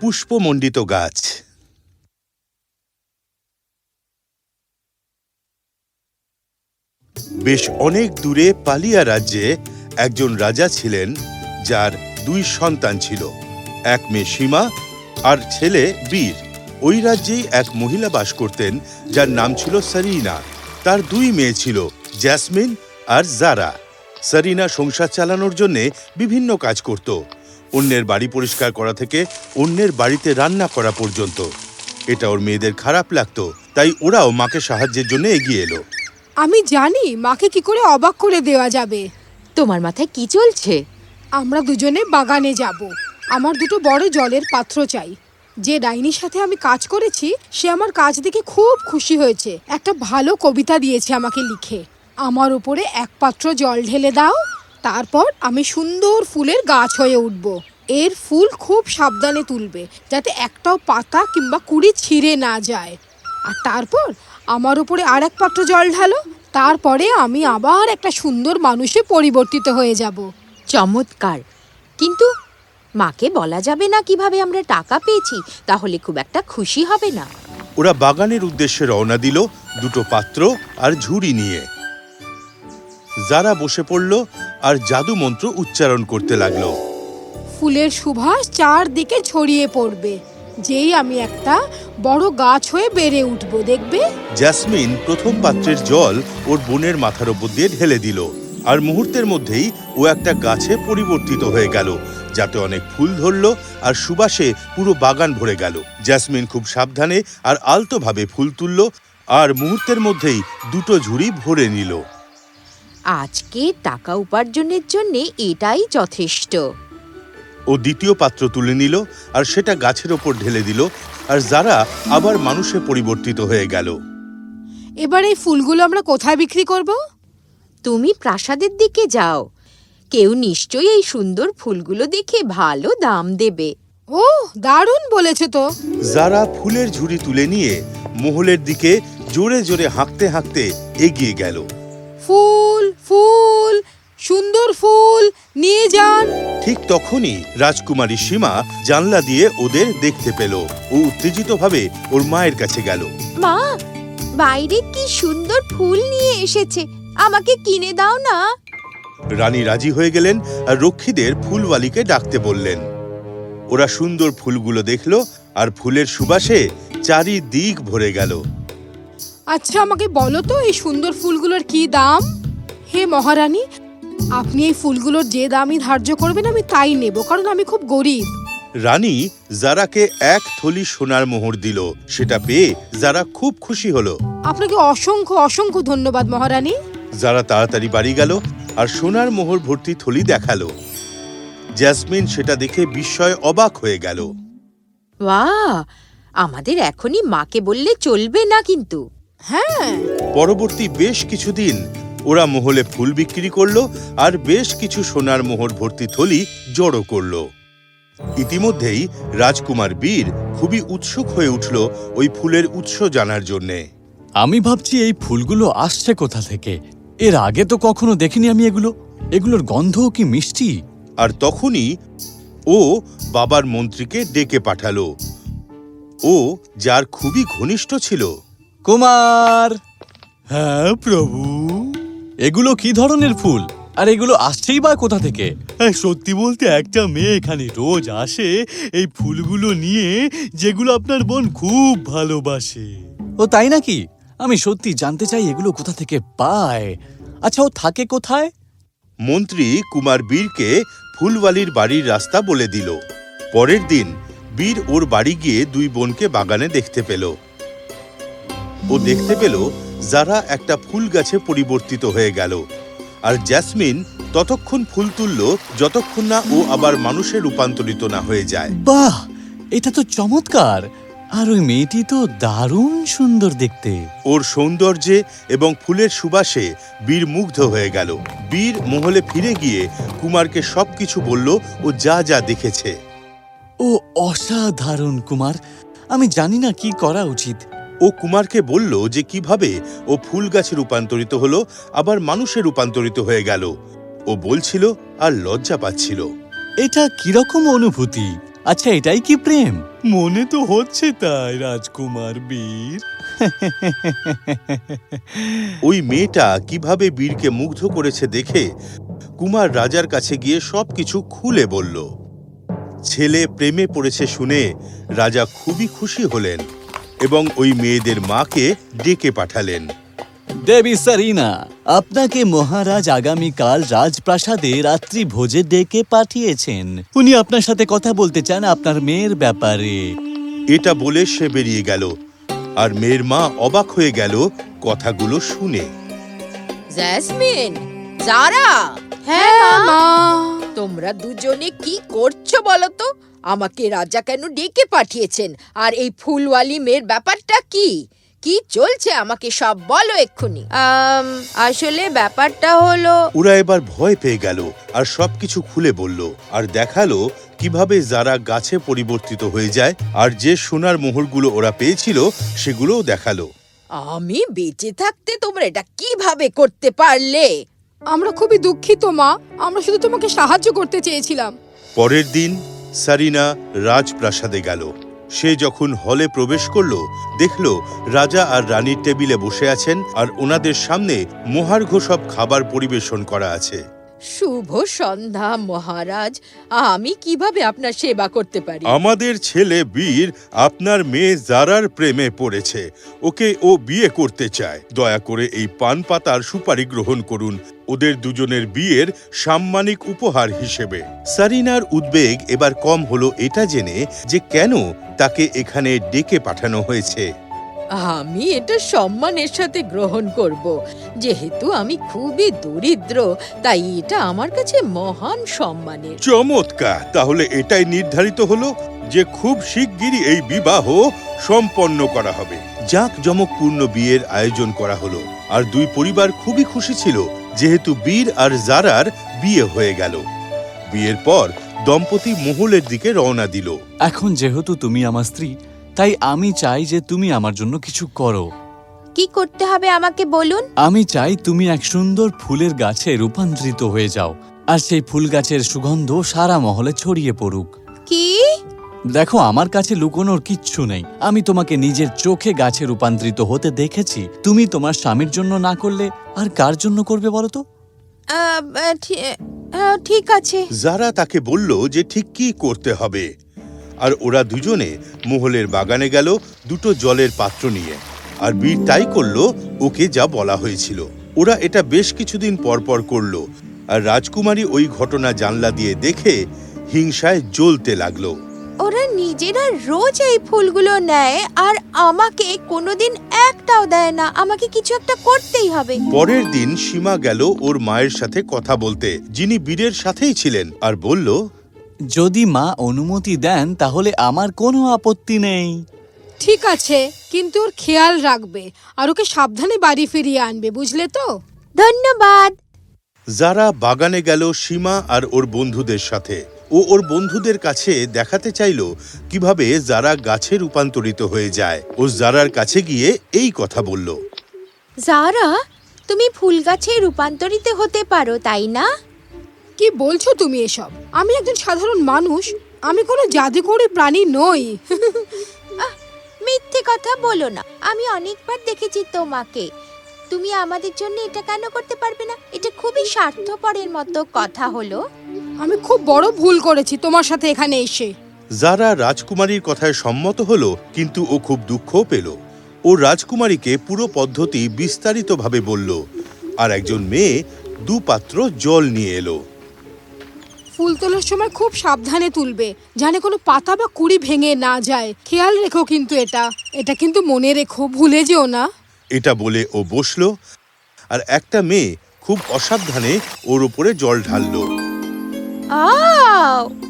পুষ্পমণ্ডিত গাছ। বেশ অনেক দূরে পালিয়া রাজ্যে একজন রাজা ছিলেন, যার দুই সন্তান ছিল, এক মেয়ে সীমা আর ছেলে বীর। ওই রাজ্যেই এক মহিলা বাস করতেন, যার নাম ছিল সারিনা। তার দুই মেয়ে ছিল, জ্যাসমিন আর জারা। সারিনা সংসার চালানোর জন্যে বিভিন্ন কাজ করত। অন্যের বাড়ি পরিষ্কার করা থেকে অন্যের বাড়িতে রান্না করা পর্যন্ত। এটা ওর মেয়েদের খারাপ লাগতো তাই ওরাও মাকে সাহায্যের জন্য এগিয়ে এলো। আমি জানি মাকে কি করে অবাক করে দেওয়া যাবে। তোমার মাথায় কি চলছে? আমরা দুজনে বাগানে যাব। আমার দুটো বড় জলের পাত্র চাই। যে ডাইনির সাথে আমি কাজ করেছি সে আমার কাজ দেখে খুব খুশি হয়েছে। একটা ভালো কবিতা দিয়েছে আমাকে লিখে। আমার উপরে এক পাত্র জল ঢেলে দাও। তারপর আমি সুন্দর ফুলের গাছ হয়ে উঠব। এর ফুল খুব সাবধানে তুলবে, যাতে একটাও পাতা কিংবা কুড়ি ছিঁড়ে না যায়। আর তারপর আমার উপরে আর এক পাত্র জল ঢালো, তারপরে আমি আবার একটা সুন্দর মানুষে পরিবর্তিত হয়ে যাব। চমৎকার। কিন্তু মাকে বলা যাবে না কীভাবে আমরা টাকা পেয়েছি, তাহলে খুব একটা খুশি হবে না। ওরা বাগানের উদ্দেশ্যে রওনা দিল দুটো পাত্র আর ঝুড়ি নিয়ে। যারা বসে পড়ল আর জাদু মন্ত্র উচ্চারণ করতে লাগল। ফুলের সুবাস চারদিকে ছড়িয়ে পড়বে। যেই আমি একটা বড় গাছ হয়ে বেড়ে উঠব দেখবে? জ্যাসমিন প্রথম পাত্রের জল ওর বোনের মাথার ওপর দিয়ে ঢেলে দিল। আর মুহূর্তের মধ্যেই ও একটা গাছে পরিবর্তিত হয়ে গেল যাতে অনেক ফুল ধরল আর সুবাসে পুরো বাগান ভরে গেল। জ্যাসমিন খুব সাবধানে আর আলতোভাবে ফুল তুলল আর মুহূর্তের মধ্যেই দুটো ঝুড়ি ভরে নিল। আজকে টাকা উপার্জনের জন্য এটাই যথেষ্ট। ও দ্বিতীয় পাত্র তুলে নিল আর সেটা গাছের ওপর ঢেলে দিল আর যারা আবার মানুষে পরিবর্তিত হয়ে গেল। এবার এই ফুলগুলো আমরা কোথায় বিক্রি করব? তুমি প্রাসাদের দিকে যাও। কেউ নিশ্চয়ই এই সুন্দর ফুলগুলো দেখে ভালো দাম দেবে। ও দারুণ বলেছে তো। যারা ফুলের ঝুড়ি তুলে নিয়ে মহলের দিকে জোরে জোরে হাঁকতে হাঁকতে এগিয়ে গেল। ফুল ফুল সুন্দর ফুল নিয়ে যান। ঠিক তখনই রাজকুমারী সীমা জানলা দিয়ে ওদের দেখতে পেল। ও উত্তেজিতভাবে ওর মায়ের কাছে গেল। মা বাইরে কি সুন্দর ফুল নিয়ে এসেছে। আমাকে কিনে দাও না। রানী রাজি হয়ে গেলেন আর রক্ষীদের ফুলওয়ালিকে ডাকতে বললেন। ওরা সুন্দর ফুলগুলো দেখল আর ফুলের সুবাসে চারিদিক ভরে গেল। আচ্ছা আমাকে বলো তো এই সুন্দর ফুলগুলোর কি দাম? হে মহারানী আপনি এই ফুলগুলোর যে দামই ধার্য করবেন আমি তাই নেব কারণ আমি খুব গরিব। রানী জারাকে এক থলি সোনার মোহর দিল সেটা পেয়ে যারা খুব খুশি হলো। আপনাকে অসংখ্য অসংখ্য ধন্যবাদ মহারানী। যারা তাড়াতাড়ি বাড়ি গেল আর সোনার মোহর ভর্তি থলি দেখাল। জ্যাসমিন সেটা দেখে বিস্ময় অবাক হয়ে গেল। বাহ আমাদের এখনই মাকে বললে চলবে না কিন্তু। হ্যাঁ। পরবর্তী বেশ কিছুদিন ওরা মহলে ফুল বিক্রি করল আর বেশ কিছু সোনার মোহর ভর্তি থলি জড়ো করল। ইতিমধ্যেই রাজকুমার বীর খুবই উৎসুক হয়ে উঠল ওই ফুলের উৎস জানার জন্যে। আমি ভাবছি এই ফুলগুলো আসছে কোথা থেকে? এর আগে তো কখনো দেখিনি আমি এগুলো। এগুলোর গন্ধও কি মিষ্টি? আর তখনই ও বাবার মন্ত্রীকে ডেকে পাঠালো। ও যার খুবই ঘনিষ্ঠ ছিল কুমার! হ্যাঁ প্রভু। এগুলো কি ধরনের ফুল? আর এগুলো আসছেই বা কোথা থেকে? হ্যাঁ, সত্যি বলতে একটা মেয়ে এখানে রোজ আসে এই ফুলগুলো নিয়ে যেগুলো আপনার বোন খুব ভালোবাসে। ও তাই নাকি? আমি সত্যি জানতে চাই এগুলো কোথা থেকে পায়। আচ্ছা ও থাকে কোথায়? মন্ত্রী কুমার বীরকে ফুলওয়ালির বাড়ির রাস্তা বলে দিল। পরের দিন বীর ওর বাড়ি গিয়ে দুই বোনকে বাগানে দেখতে পেল। ও দেখতে পেল যারা একটা ফুল গাছে পরিবর্তিত হয়ে গেল। আর জ্যাসমিন ততক্ষণ ফুল তুলল যতক্ষণ না ও আবার মানুষে রূপান্তরিত না হয়ে যায়। বাহ! এটা তো চমৎকার! আর ওই মেয়েটি তো দারুণ সুন্দর দেখতে। ওর সৌন্দর্যে এবং ফুলের সুবাসে বীর মুগ্ধ হয়ে গেল। বীর মহলে ফিরে গিয়ে কুমারকে সবকিছু বলল ও যা যা দেখেছে। ও অসাধারণ কুমার! আমি জানি না কি করা উচিত। ও কুমারকে বলল যে কীভাবে ও ফুল গাছে রূপান্তরিত হলো আবার মানুষে রূপান্তরিত হয়ে গেল। ও বলছিল আর লজ্জা পাচ্ছিল। এটা কীরকম অনুভূতি? আচ্ছা এটাই কি প্রেম? মনে তো হচ্ছে তাই রাজকুমার বীর। ওই মেয়েটা কীভাবে বীরকে মুগ্ধ করেছে দেখে কুমার রাজার কাছে গিয়ে সবকিছু খুলে বলল। ছেলে প্রেমে পড়েছে শুনে রাজা খুবই খুশি হলেন। এবং ওই মেয়েদের মাকে ডেকে পাঠালেন। দেবী সারিনা আপনাকে মহারাজ আগামীকাল রাজপ্রাসাদে রাত্রি ভোজে ডেকে পাঠিয়েছেন। উনি আপনার সাথে কথা বলতে চান আপনার মেয়ের ব্যাপারে। এটা বলে সে বেরিয়ে গেল। আর মেয়ের মা অবাক হয়ে গেল কথাগুলো শুনে। জ্যাসমিন জারা হ্যাঁ মা। তোমরা দুজনে কি করছ বলো তো? আমাকে রাজা কেন ডেকে পাঠিয়েছেন? আর এই ফুলওয়ালি মেয়ের ব্যাপারটা কি? কি চলছে আমাকে সব বলো এক্ষুনি। আম, আসলে ব্যাপারটা হলো ওরা এবার ভয় পেয়ে গেল আর সবকিছু খুলে বলল আর দেখাল কীভাবে যারা গাছে পরিবর্তিত হয়ে যায় আর যে সোনার মোহরগুলো ওরা পেয়েছিল সেগুলোও দেখাল। আমি বেঁচে থাকতে তোমরা এটা কীভাবে করতে পারলে? আমরা খুবই দুঃখিত মা। আমরা শুধু তোমাকে সাহায্য করতে চেয়েছিলাম। পরের দিন সারিনা রাজপ্রাসাদে গেল। সে যখন হলে প্রবেশ করল, দেখল রাজা আর রানীর টেবিলে বসে আছেন আর ওনাদের সামনে মহার্ঘ সব খাবার পরিবেশন করা আছে। শুভ সন্ধ্যা, মহারাজ। আমি কীভাবে আপনার সেবা করতে পারি? আমাদের ছেলে বীর আপনার মেয়ে জারার প্রেমে পড়েছে। ওকে ও বিয়ে করতে চায়। দয়া করে এই পান পাতার সুপারি গ্রহণ করুন। ওদের দুজনের বিয়ের সাম্মানিক উপহার হিসেবে। সারিনার উদ্বেগ এবার কম হলো এটা জেনে যে কেন তাকে এখানে ডেকে পাঠানো হয়েছে। আমি এটা সম্মানের সাথে গ্রহণ করব। যেহেতু আমি খুবই দরিদ্র তাই এটা আমার কাছে মহান সম্মানের। চমৎকার! তাহলে এটাই নির্ধারিত হলো যে খুব শিগগিরই এই বিবাহ সম্পন্ন করা হবে। জাঁক জমকপূর্ণ বিয়ের আয়োজন করা হলো আর দুই পরিবার খুবই খুশি ছিল যেহেতু বীর আর জারার বিয়ে হয়ে গেল। বিয়ের পর দম্পতি মহলের দিকে রওনা দিল। এখন যেহেতু তুমি আমার স্ত্রী তাই আমি চাই যে তুমি আমার জন্য কিছু করো। কি করতে হবে আমাকে বলুন? আমি চাই তুমি এক সুন্দর ফুলের গাছে রূপান্তরিত হয়ে যাও আর সেই ফুল গাছের সুগন্ধ সারা মহলে ছড়িয়ে পড়ুক। কি? দেখো আমার কাছে লুকোনোর কিচ্ছু নেই। আমি তোমাকে নিজের চোখে গাছে রূপান্তরিত হতে দেখেছি। তুমি তোমার স্বামীর জন্য না করলে আর কার জন্য করবে বলো তো? ঠিক আছে। যারা তাকে বলল যে ঠিক কি করতে হবে আর ওরা দুজনে মহলের বাগানে গেল দুটো জলের পাত্র নিয়ে। আর বীর তাই করল ওকে যা বলা হয়েছিল। ওরা এটা বেশ কিছুদিন পর পর করল। আর রাজকুমারী ওই ঘটনা জানলা দিয়ে দেখে হিংসায় জ্বলতে লাগল। ওরা নিজেরা রোজ এই ফুলগুলো নেয় আর আমাকে কোনোদিন একটাও দেয় না। আমাকে কিছু একটা করতেই হবে। পরের দিন সীমা গেল ওর মায়ের সাথে কথা বলতে যিনি বীরের সাথেই ছিলেন আর বলল যদি মা অনুমতি দেন তাহলে আমার কোনো আপত্তি নেই। ঠিক আছে কিন্তু ওর খেয়াল রাখবে আর ওকে সাবধানে বাড়ি ফিরিয়ে আনবে বুঝলে তো? ধন্যবাদ। যারা বাগানে গেল সীমা আর ওর বন্ধুদের সাথে ও ওর বন্ধুদের কাছে দেখাতে চাইল কীভাবে যারা গাছে রূপান্তরিত হয়ে যায় ও জারার কাছে গিয়ে এই কথা বলল। জারা তুমি ফুল গাছে রূপান্তরিত হতে পারো তাই না? কি বলছো তুমি এসব? আমি একজন সাধারণ মানুষ আমি কোনো জাদুকরি প্রাণী নই। মিথ্যে কথা বলো না। আমি অনেকবার দেখেছি তোমাকে। তুমি আমাদের জন্য এটা কেন করতে পারবে না? এটা খুবই স্বার্থপরের মতো কথা হলো। আমি খুব বড় ভুল করেছি তোমার সাথে এখানে এসে। যারা রাজকুমারীর কথায় সম্মত হলো কিন্তু ও খুব দুঃখও পেল। ও রাজকুমারীকে পুরো পদ্ধতি বিস্তারিতভাবে বলল। আর একজন মেয়ে দু পাত্র জল নিয়ে এলো। ফুল তোলার সময় খুব সাবধানে তুলবে জানে কোনো পাতা বা কুড়ি ভেঙে না যায়। খেয়াল রেখো কিন্তু এটা। এটা কিন্তু মনে রেখো ভুলে যেও না। এটা বলে ও বসল আর একটা মেয়ে খুব অসাবধানে ওর উপরে জল ঢাললো। আও!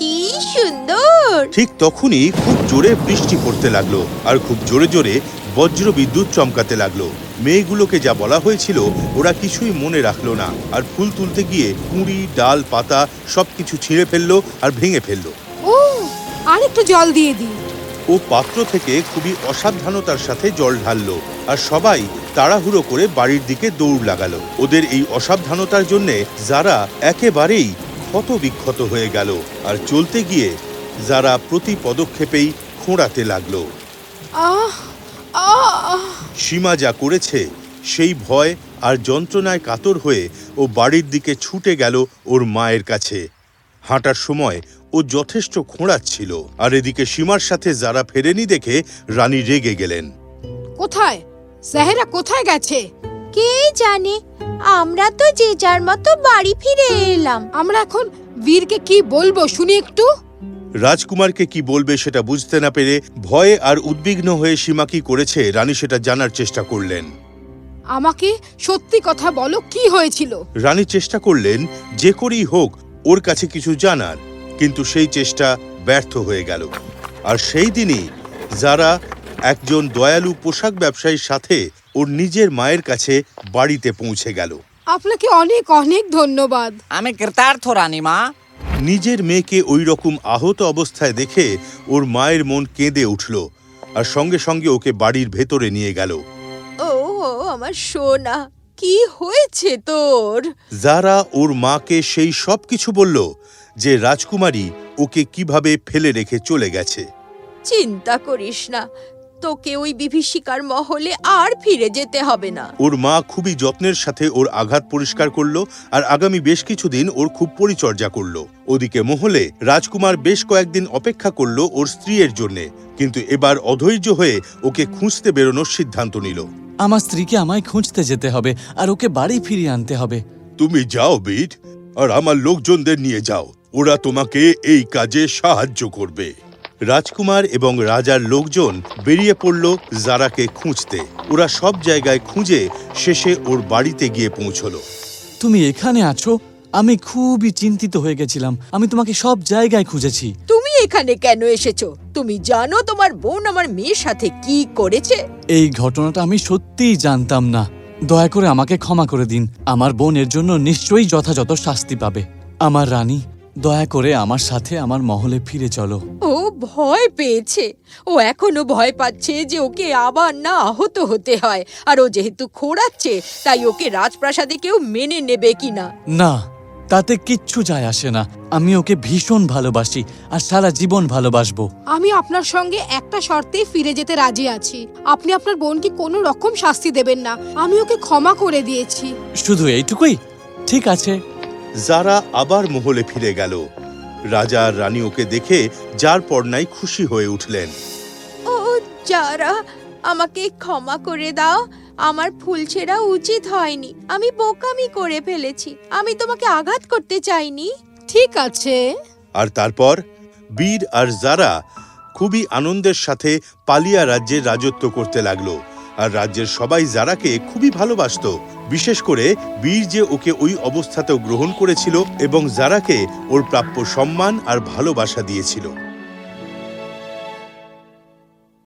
কি সুন্দর। ঠিক তখনই খুব জোরে বৃষ্টি পড়তে লাগল আর খুব জোরে জোরে বজ্র বিদ্যুৎ চমকাতে লাগল। মেয়েগুলোকে যা বলা হয়েছিল ওরা কিছুই মনে রাখল না আর ফুল তুলতে গিয়ে কুঁড়ি ডাল পাতা সবকিছু ছিঁড়ে ফেলল আর ভেঙে ফেলল। ও আর একটু জল দিয়ে দিই। ও পাত্র থেকে খুবই অসাবধানতার সাথে জল ঢাললো আর সবাই তাড়াহুড়ো করে বাড়ির দিকে দৌড় লাগালো। ওদের এই অসাবধানতার জন্যে যারা একেবারেই ক্ষত বিক্ষত হয়ে গেল আর চলতে গিয়ে যারা প্রতি পদক্ষেপেই খোঁড়াতে লাগল। সীমা যা করেছে সেই ভয় আর যন্ত্রণায় কাতর হয়ে ও বাড়ির দিকে ছুটে গেল ওর মায়ের কাছে। হাঁটার সময় ও যথেষ্ট খোঁড়াচ্ছিল আর এদিকে সীমার সাথে যারা ফেরেনি দেখে রানী রেগে গেলেন। কোথায়? সেহেরা কোথায় গেছে? কে জানে আমরা তো যে যার মতো বাড়ি ফিরে এলাম। আমরা এখন বীরকে কি বলব শুনি একটু। রাজকুমারকে কি বলবে সেটা বুঝতে না পেরে ভয়ে আর উদ্বিগ্ন হয়ে সীমা কি করেছে রানী সেটা জানার চেষ্টা করলেন। আমাকে সত্যি কথা বলো কি হয়েছিল? রানী চেষ্টা করলেন যে করেই হোক ওর কাছে কিছু জানার কিন্তু সেই চেষ্টা ব্যর্থ হয়ে গেল। আর সেই দিনই যারা একজন দয়ালু পোশাক ব্যবসায়ীর সাথে ওর নিজের মায়ের কাছে বাড়িতে পৌঁছে গেল। আপনাকে অনেক অনেক ধন্যবাদ। আমি কৃতার্থ রানীমা নিজের মেয়েকে ওই রকম আহত অবস্থায় দেখে ওর মায়ের মন কেঁদে উঠল আর সঙ্গে সঙ্গে ওকে বাড়ির ভেতরে নিয়ে গেল। ও আমার সোনা কি হয়েছে তোর? যারা ওর মাকে সেই সব কিছু বলল যে রাজকুমারী ওকে কীভাবে ফেলে রেখে চলে গেছে। চিন্তা করিস না তোকে ওই বিভীষিকার মহলে আর ফিরে যেতে হবে না। ওর মা খুবই যত্নের সাথে ওর আঘাত পরিষ্কার করল আর আগামী বেশ কিছুদিন ওর খুব পরিচর্যা করল। ওদিকে মহলে রাজকুমার বেশ কয়েকদিন অপেক্ষা করল ওর স্ত্রীর জন্যে কিন্তু এবার অধৈর্য হয়ে ওকে খুঁজতে বেরোনোর সিদ্ধান্ত নিল। আমার স্ত্রীকে আমায় খুঁজতে যেতে হবে আর ওকে বাড়ি ফিরিয়ে আনতে হবে। তুমি যাও বিট আর আমার লোকজনদের নিয়ে যাও। ওরা তোমাকে এই কাজে সাহায্য করবে। রাজকুমার এবং রাজার লোকজন বেরিয়ে পড়ল জারাকে খুঁজতে। ওরা সব জায়গায় খুঁজে শেষে ওর বাড়িতে গিয়ে পৌঁছলো। তুমি এখানে আছো? আমি খুবই চিন্তিত হয়ে গেছিলাম। আমি তোমাকে সব জায়গায় খুঁজেছি। তুমি এখানে কেন এসেছ? তুমি জানো তোমার বোন আমার মেয়ের সাথে কি করেছে? এই ঘটনাটা আমি সত্যিই জানতাম না। দয়া করে আমাকে ক্ষমা করে দিন। আমার বোন এর জন্য নিশ্চয়ই যথাযথ শাস্তি পাবে। আমার রানী দয়া করে আমার সাথে আমার মহলে ফিরে চলো। ও ভয় পেয়েছে। ও এখনও ভয় পাচ্ছে যে ওকে আবার না আহত হতে হয়। আর ও যেহেতু খোঁড়াচ্ছে তাই ওকে রাজপ্রাসাদে কেউ মেনে নেবে কিনা? না তাতে কিচ্ছু যায় আসে না। আমি ওকে ভীষণ ভালোবাসি আর সারা জীবন ভালোবাসবো। আমি আপনার সঙ্গে একটা শর্তেই ফিরে যেতে রাজি আছি। আপনি আপনার বোনকে কোনো রকম শাস্তি দেবেন না। আমি ওকে ক্ষমা করে দিয়েছি। শুধু এইটুকুই? ঠিক আছে। যারা আবার মহলে ফিরে গেল। রাজা আর রানী ওকে দেখে যার পর্নায় খুশি হয়ে উঠলেন। ও যারা আমাকে ক্ষমা করে দাও। আমার ফুল ছেঁড়া উচিত হয়নি। আমি বোকামি করে ফেলেছি। আমি তোমাকে আঘাত করতে চাইনি। ঠিক আছে। আর তারপর বীর আর জারা খুবই আনন্দের সাথে পালিয়া রাজ্যে রাজত্ব করতে লাগল। আর রাজ্যের সবাই জারাকে খুবই ভালোবাসত, বিশেষ করে বীর যে ওকে ওই অবস্থাতেও গ্রহণ করেছিল এবং জারাকে ওর প্রাপ্য সম্মান আর ভালোবাসা দিয়েছিল।